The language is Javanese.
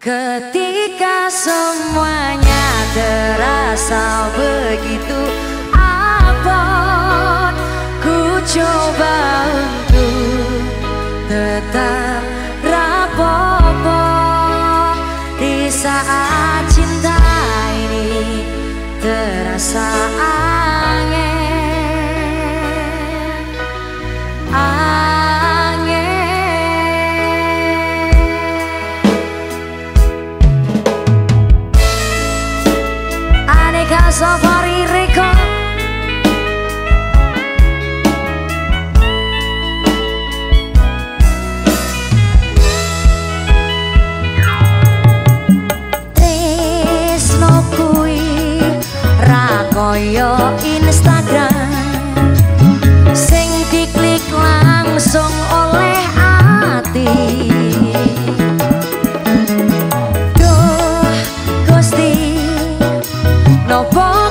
Ketika semuanya terasa begitu abot Ku coba kaya Instagram sing diklik langsung oleh ati. Duh, Gusti nopo